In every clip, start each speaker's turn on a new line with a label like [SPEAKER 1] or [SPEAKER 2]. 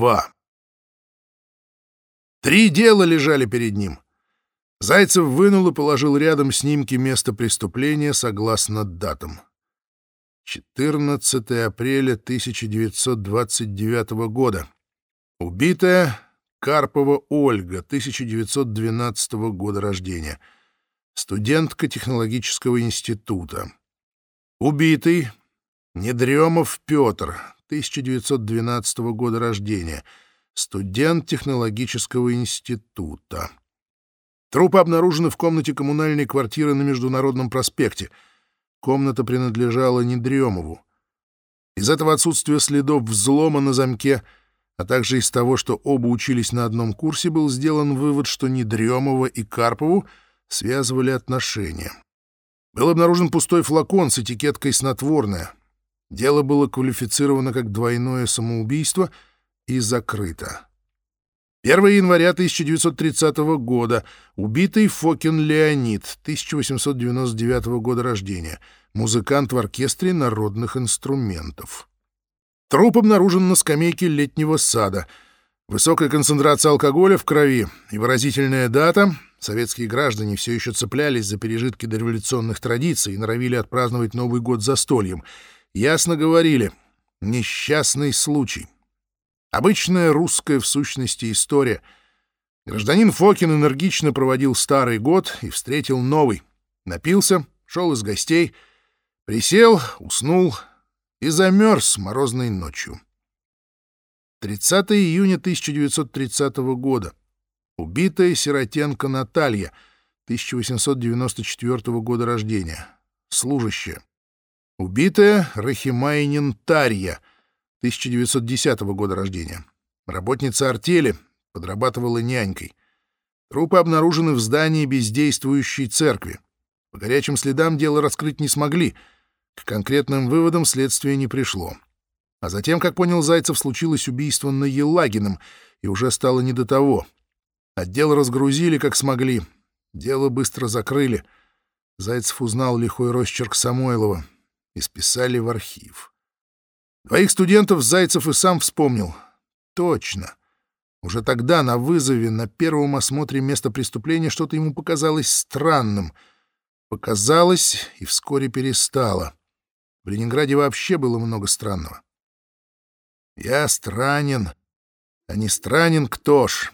[SPEAKER 1] 2. Три дела лежали перед ним. Зайцев вынул и положил рядом снимки места преступления согласно датам. 14 апреля 1929 года. Убитая Карпова Ольга, 1912 года рождения. Студентка технологического института. Убитый Недремов Петр, 1912 года рождения. Студент технологического института. Трупы обнаружены в комнате коммунальной квартиры на Международном проспекте. Комната принадлежала Недремову. Из этого отсутствия следов взлома на замке — а также из того, что оба учились на одном курсе, был сделан вывод, что Недремова и Карпову связывали отношения. Был обнаружен пустой флакон с этикеткой «снотворное». Дело было квалифицировано как двойное самоубийство и закрыто. 1 января 1930 года. Убитый Фокин Леонид, 1899 года рождения. Музыкант в оркестре народных инструментов. Труп обнаружен на скамейке летнего сада. Высокая концентрация алкоголя в крови и выразительная дата. Советские граждане все еще цеплялись за пережитки дореволюционных традиций и норовили отпраздновать Новый год застольем. Ясно говорили — несчастный случай. Обычная русская в сущности история. Гражданин Фокин энергично проводил старый год и встретил новый. Напился, шел из гостей, присел, уснул — и замерз морозной ночью. 30 июня 1930 года. Убитая сиротенка Наталья, 1894 года рождения. Служащая. Убитая Рахимайнин Тарья, 1910 года рождения. Работница артели, подрабатывала нянькой. Трупы обнаружены в здании бездействующей церкви. По горячим следам дело раскрыть не смогли — к конкретным выводам следствие не пришло. А затем, как понял Зайцев, случилось убийство на Елагином, и уже стало не до того. Отдел разгрузили, как смогли. Дело быстро закрыли. Зайцев узнал лихой росчерк Самойлова и списали в архив. Двоих студентов Зайцев и сам вспомнил. Точно. Уже тогда на вызове на первом осмотре места преступления что-то ему показалось странным. Показалось и вскоре перестало. В Ленинграде вообще было много странного. «Я странен, а не странен кто ж?»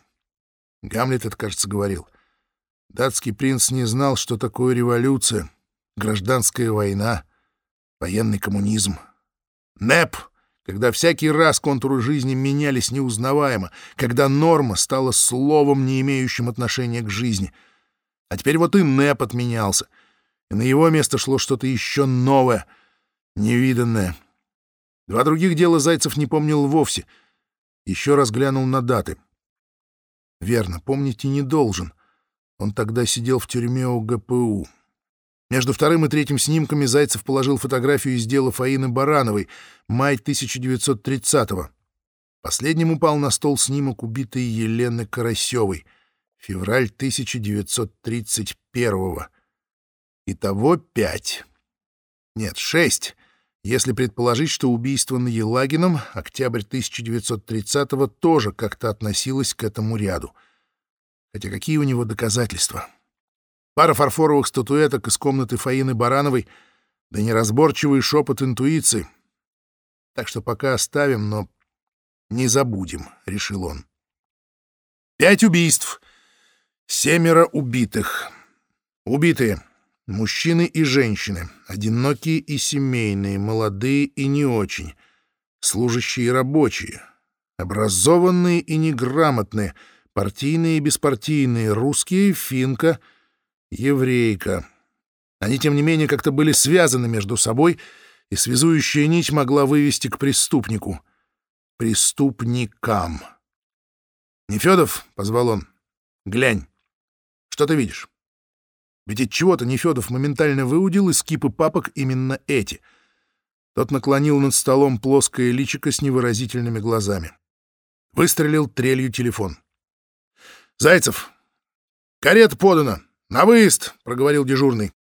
[SPEAKER 1] Гамлет это, кажется, говорил. Датский принц не знал, что такое революция, гражданская война, военный коммунизм. НЭП, когда всякий раз контуры жизни менялись неузнаваемо, когда норма стала словом, не имеющим отношения к жизни. А теперь вот и НЭП отменялся, и на его место шло что-то еще новое — Невиданное. Два других дела Зайцев не помнил вовсе. Еще раз глянул на даты. Верно, помнить и не должен. Он тогда сидел в тюрьме у ГПУ. Между вторым и третьим снимками Зайцев положил фотографию из дела Фаины Барановой, май 1930-го. Последним упал на стол снимок убитой Елены Карасевой, февраль 1931-го. Итого пять. Нет, шесть если предположить, что убийство на Елагином, октябрь 1930-го, тоже как-то относилось к этому ряду. Хотя какие у него доказательства? Пара фарфоровых статуэток из комнаты Фаины Барановой, да неразборчивый шепот интуиции. Так что пока оставим, но не забудем, — решил он. Пять убийств, семеро убитых. Убитые — Мужчины и женщины, одинокие и семейные, молодые и не очень, служащие и рабочие, образованные и неграмотные, партийные и беспартийные, русские, финка, еврейка. Они, тем не менее, как-то были связаны между собой, и связующая нить могла вывести к преступнику. Преступникам. «Нефедов», — позвал он, — «глянь, что ты видишь?» Ведь от чего-то Нефедов моментально выудил из кипы папок именно эти. Тот наклонил над столом плоское личико с невыразительными глазами. Выстрелил трелью телефон. «Зайцев! Карета подана! На выезд!» — проговорил дежурный.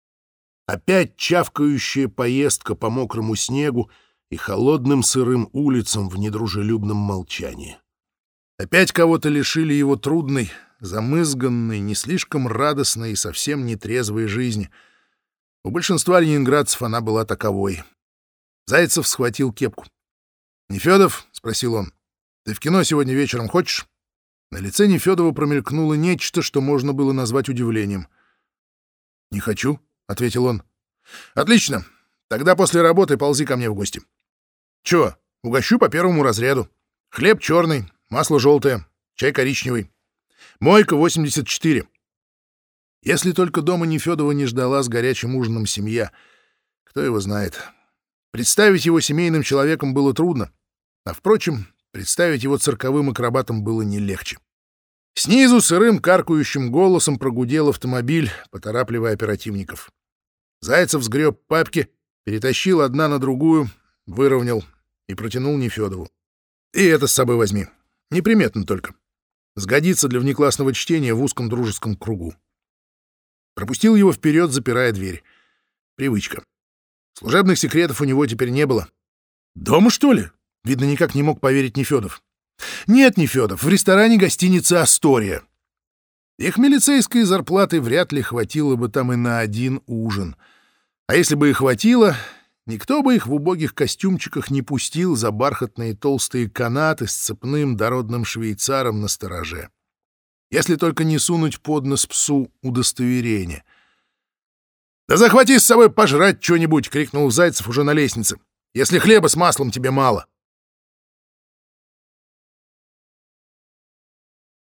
[SPEAKER 1] Опять чавкающая поездка по мокрому снегу и холодным сырым улицам в недружелюбном молчании. Опять кого-то лишили его трудной, замызганной, не слишком радостной и совсем нетрезвой жизни. У большинства ленинградцев она была таковой. Зайцев схватил кепку. «Нефедов?» — спросил он. «Ты в кино сегодня вечером хочешь?» На лице Нефедова промелькнуло нечто, что можно было назвать удивлением. «Не хочу», — ответил он. «Отлично. Тогда после работы ползи ко мне в гости». «Чего? Угощу по первому разряду. Хлеб черный, масло желтое, чай коричневый. Мойка 84. Если только дома Нефедова не ждала с горячим ужином семья, кто его знает. Представить его семейным человеком было трудно, а, впрочем, представить его цирковым акробатом было не легче. Снизу сырым каркающим голосом прогудел автомобиль, поторапливая оперативников. Зайцев сгреб папки, перетащил одна на другую, выровнял и протянул Нефедову. «И это с собой возьми. Неприметно только. Сгодится для внеклассного чтения в узком дружеском кругу». Пропустил его вперед, запирая дверь. Привычка. Служебных секретов у него теперь не было. «Дома, что ли?» Видно, никак не мог поверить Нефедов. «Нет, Нефедов, в ресторане гостиницы «Астория». Их милицейской зарплаты вряд ли хватило бы там и на один ужин. А если бы и хватило, никто бы их в убогих костюмчиках не пустил за бархатные толстые канаты с цепным дородным швейцаром на стороже. Если только не сунуть под нос псу удостоверение. «Да захвати с собой пожрать что-нибудь!» — крикнул Зайцев уже на лестнице. «Если хлеба с маслом тебе мало!»